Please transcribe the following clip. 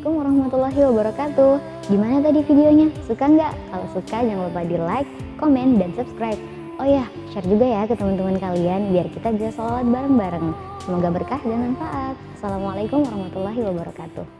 Assalamualaikum warahmatullahi wabarakatuh. Gimana tadi videonya? Suka nggak? Kalau suka jangan lupa di like, komen, dan subscribe. Oh ya, share juga ya ke teman-teman kalian biar kita bisa sholat bareng-bareng. Semoga berkah dan manfaat. Assalamualaikum warahmatullahi wabarakatuh.